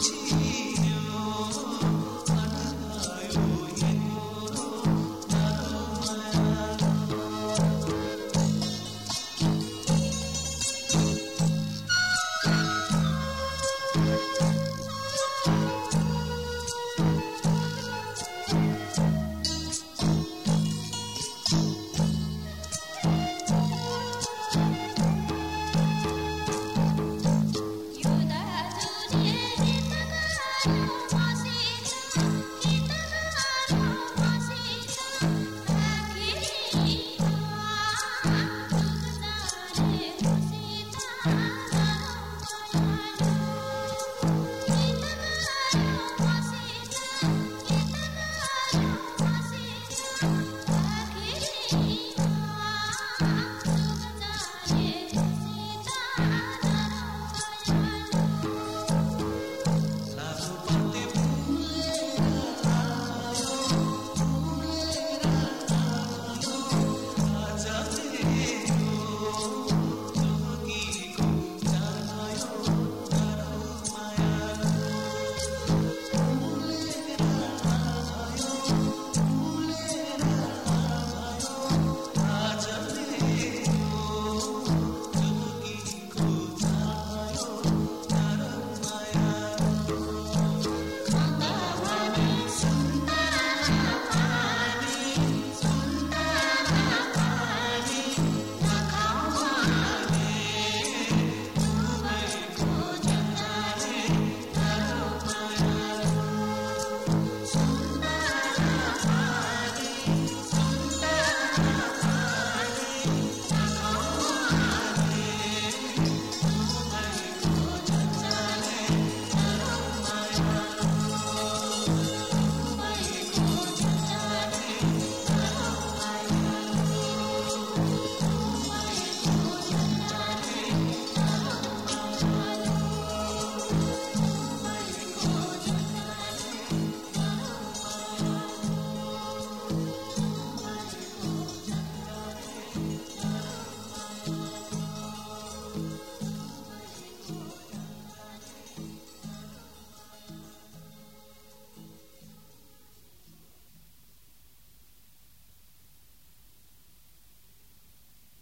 Jesus.